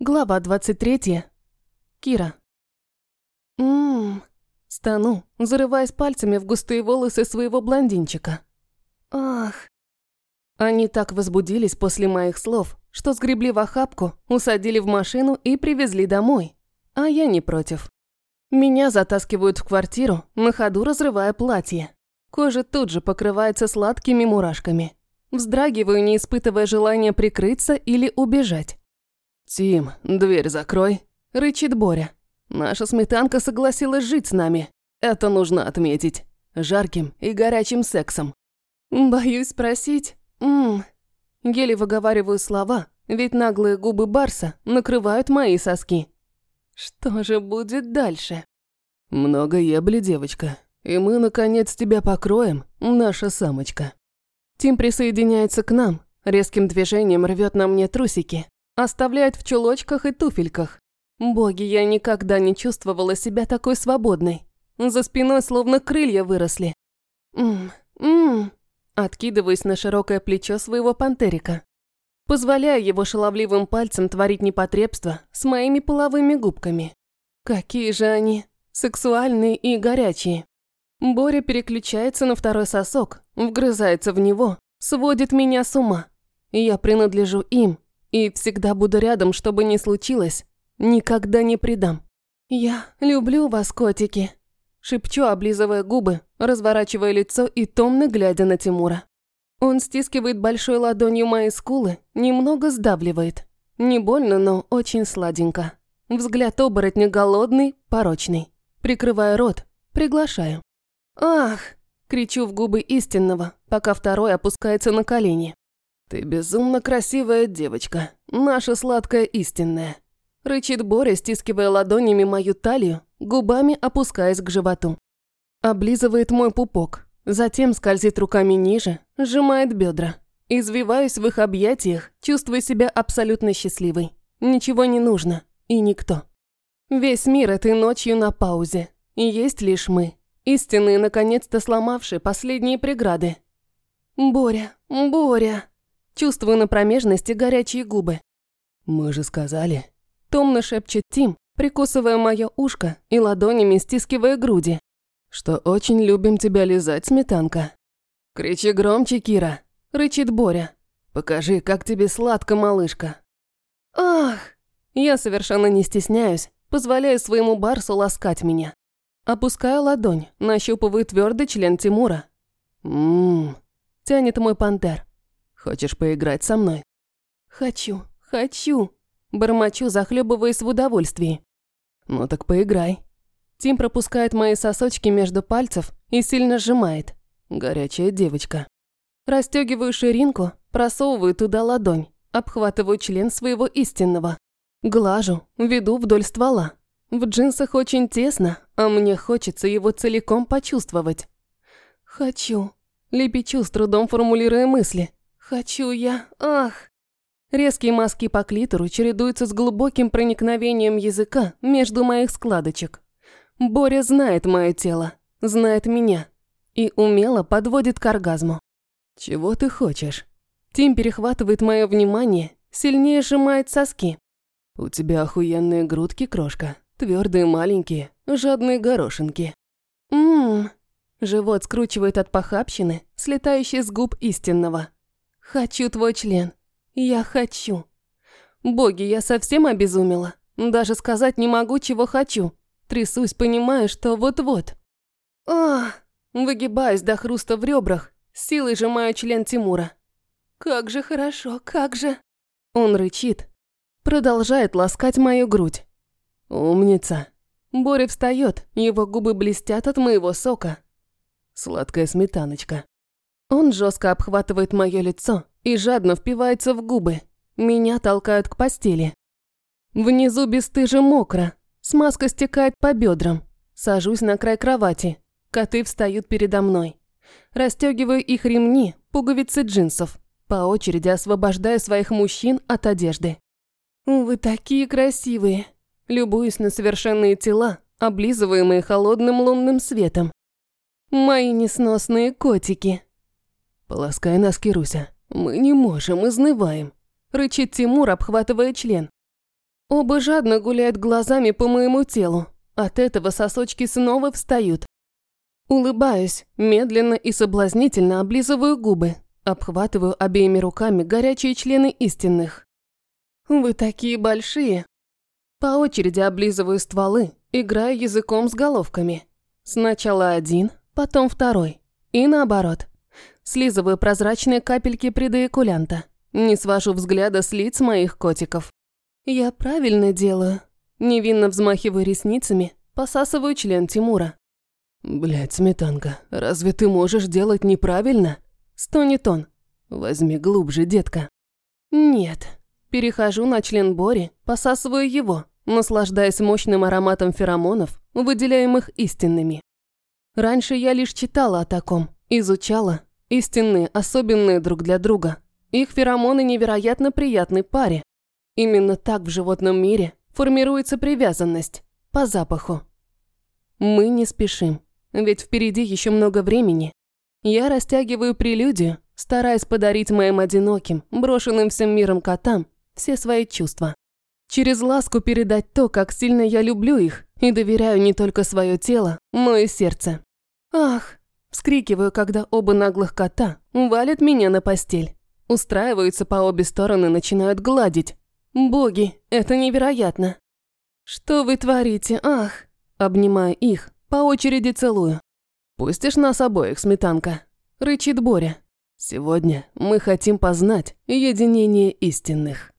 Глава 23. Кира. Ммм. Стану, зарываясь пальцами в густые волосы своего блондинчика. Ах. Они так возбудились после моих слов, что сгребли в охапку, усадили в машину и привезли домой. А я не против. Меня затаскивают в квартиру, на ходу разрывая платье. Кожа тут же покрывается сладкими мурашками. Вздрагиваю, не испытывая желания прикрыться или убежать. «Тим, дверь закрой», – рычит Боря. «Наша сметанка согласилась жить с нами. Это нужно отметить. Жарким и горячим сексом». Боюсь спросить. Ммм. Еле выговариваю слова, ведь наглые губы Барса накрывают мои соски. Что же будет дальше? Много ебли, девочка. И мы, наконец, тебя покроем, наша самочка. Тим присоединяется к нам, резким движением рвет на мне трусики, Оставляет в чулочках и туфельках. Боги, я никогда не чувствовала себя такой свободной. За спиной словно крылья выросли. Ммм, ммм. Откидываюсь на широкое плечо своего пантерика. Позволяя его шаловливым пальцем творить непотребство с моими половыми губками. Какие же они сексуальные и горячие. Боря переключается на второй сосок, вгрызается в него, сводит меня с ума. Я принадлежу им, и всегда буду рядом, что бы ни случилось. Никогда не предам. Я люблю вас, котики. Шепчу, облизывая губы, разворачивая лицо и томно глядя на Тимура. Он стискивает большой ладонью мои скулы, немного сдавливает. Не больно, но очень сладенько. Взгляд оборотня голодный, порочный. Прикрывая рот, приглашаю. «Ах!» – кричу в губы истинного, пока второй опускается на колени. «Ты безумно красивая девочка, наша сладкая истинная», рычит Боря, стискивая ладонями мою талию, губами опускаясь к животу. Облизывает мой пупок, затем скользит руками ниже, сжимает бедра. Извиваюсь в их объятиях, чувствуя себя абсолютно счастливой. Ничего не нужно, и никто. Весь мир этой ночью на паузе, и есть лишь мы, истинные, наконец-то сломавшие последние преграды. «Боря, Боря!» Чувствую на промежности горячие губы. «Мы же сказали...» Томно шепчет Тим, прикусывая мое ушко и ладонями стискивая груди. «Что очень любим тебя лизать, сметанка». «Кричи громче, Кира!» – рычит Боря. «Покажи, как тебе сладко, малышка». «Ах!» Я совершенно не стесняюсь, позволяю своему барсу ласкать меня. Опускаю ладонь, нащупываю твердый член Тимура. «Ммм...» – тянет мой пантер. Хочешь поиграть со мной? Хочу, хочу. Бормочу, захлебываясь в удовольствии. Ну так поиграй. Тим пропускает мои сосочки между пальцев и сильно сжимает. Горячая девочка. Растёгиваю ширинку, просовываю туда ладонь, обхватываю член своего истинного. Глажу, веду вдоль ствола. В джинсах очень тесно, а мне хочется его целиком почувствовать. Хочу. Лепечу, с трудом формулируя мысли. Хочу я, ах. Резкие маски по клитору чередуются с глубоким проникновением языка между моих складочек. Боря знает мое тело, знает меня и умело подводит к оргазму. «Чего ты хочешь?» Тим перехватывает мое внимание, сильнее сжимает соски. «У тебя охуенные грудки, крошка, твердые маленькие, жадные горошинки». Ммм. Живот скручивает от похабщины, слетающей с губ истинного. Хочу твой член. Я хочу. Боги, я совсем обезумела. Даже сказать не могу, чего хочу. Трясусь, понимая, что вот-вот. Ах! Выгибаюсь до хруста в ребрах, силой сжимаю член Тимура. Как же хорошо, как же... Он рычит. Продолжает ласкать мою грудь. Умница. Боря встает, его губы блестят от моего сока. Сладкая сметаночка. Он жестко обхватывает мое лицо и жадно впивается в губы. Меня толкают к постели. Внизу бесстыже мокро. Смазка стекает по бедрам. Сажусь на край кровати. Коты встают передо мной. Растёгиваю их ремни, пуговицы джинсов. По очереди освобождаю своих мужчин от одежды. Вы такие красивые. Любуюсь на совершенные тела, облизываемые холодным лунным светом. Мои несносные котики. «Полоскай нас, Кируся. Мы не можем, изнываем», – рычит Тимур, обхватывая член. Оба жадно гуляют глазами по моему телу. От этого сосочки снова встают. Улыбаюсь, медленно и соблазнительно облизываю губы, обхватываю обеими руками горячие члены истинных. «Вы такие большие!» По очереди облизываю стволы, играю языком с головками. Сначала один, потом второй. И наоборот. Слизываю прозрачные капельки предоякулянта. Не свожу взгляда с лиц моих котиков. Я правильно делаю. Невинно взмахиваю ресницами, посасываю член Тимура. Блять, сметанка, разве ты можешь делать неправильно? Стонет он. Возьми глубже, детка. Нет. Перехожу на член Бори, посасываю его, наслаждаясь мощным ароматом феромонов, выделяемых истинными. Раньше я лишь читала о таком, изучала. Истинные, особенные друг для друга. Их феромоны невероятно приятны паре. Именно так в животном мире формируется привязанность, по запаху. Мы не спешим, ведь впереди еще много времени. Я растягиваю прелюдию, стараясь подарить моим одиноким, брошенным всем миром котам все свои чувства. Через ласку передать то, как сильно я люблю их и доверяю не только свое тело, но и сердце. Ах, вскрикиваю, когда оба наглых кота валят меня на постель. Устраиваются по обе стороны, начинают гладить. Боги, это невероятно. Что вы творите, ах? Обнимаю их, по очереди целую. «Пустишь нас обоих, сметанка?» – рычит Боря. «Сегодня мы хотим познать единение истинных».